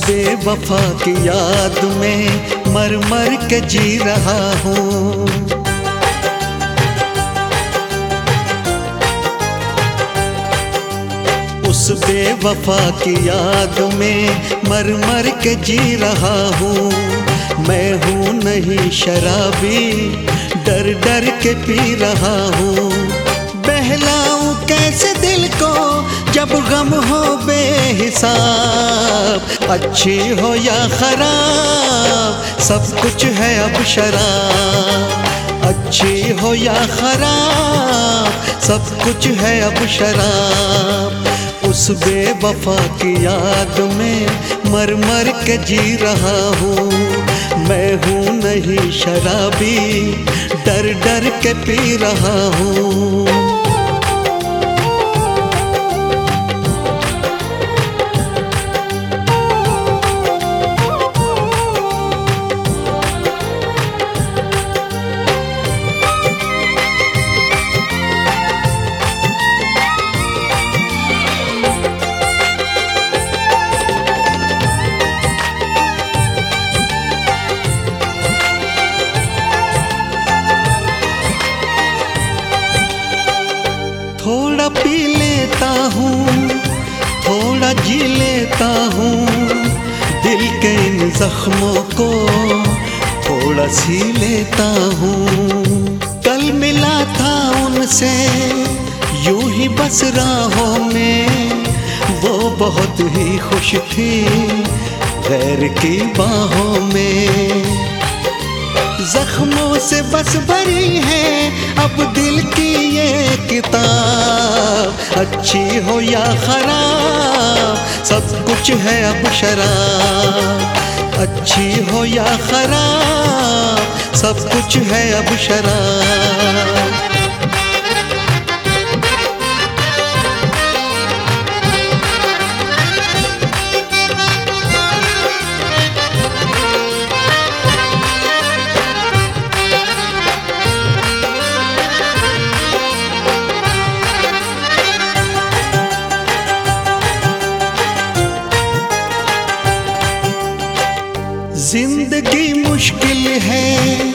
बेवफा की याद में मर मर के जी रहा हूँ। उस बेवफा की याद में मर मर के जी रहा हूँ। मैं हूँ नहीं शराबी, डर डर के पी रहा हूँ। बहलाऊं कैसे दिल को जब गम हो बेहिसाब अच्छी हो या खराब, सब कुछ है अब शराब। अच्छी हो या खराब, सब कुछ है अब शराब। उस बेवफा की याद में मर मर के जी रहा हूँ। मैं हूँ नहीं शराबी, डर डर के पी रहा हूँ। थोड़ा पी लेता हूँ, थोड़ा जी लेता हूँ। दिल के इन जख्मों को थोड़ा सी लेता हूँ। कल मिला था उनसे, यूँ ही बस राहों में। वो बहुत ही खुश थी, गैर की बाहों में। जख्मों से बस भरी है। अब दिल की ये किताब, अच्छी हो या खराब, सब कुछ है अब शराब। अच्छी हो या खराब, सब कुछ है अब शराब। ज़िंदगी मुश्किल है,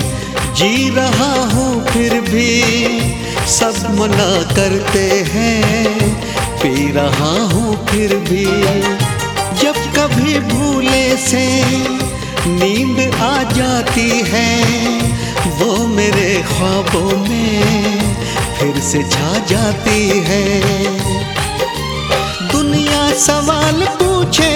जी रहा हूँ फिर भी, सब मना करते हैं, पी रहा हूँ फिर भी। जब कभी भूले से नींद आ जाती है, वो मेरे ख्वाबों में फिर से छा जाती है। दुनिया सवाल पूछे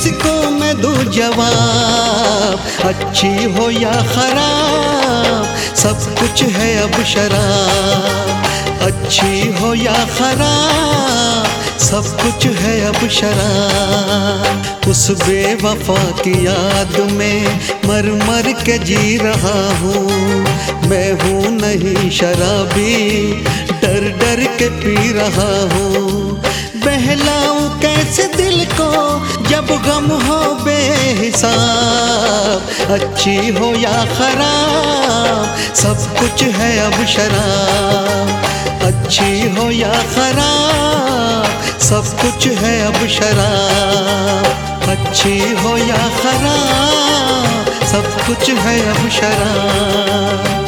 किस किस को मैं दूँ जवाब, अच्छी हो या खराब, सब कुछ है अब शराब। अच्छी हो या खराब, सब कुछ है अब शराब। उस बेवफा की याद में मर मर के जी रहा हूँ। मैं हूँ नहीं शराबी, डर डर के पी रहा हूँ। बहलाऊं कैसे दिल को जब गम हो बेहिसाब, अच्छी हो या खराब, सब कुछ है अब शराब। अच्छी हो या खराब, सब कुछ है अब शराब। अच्छी हो या खराब, सब कुछ है अब शराब।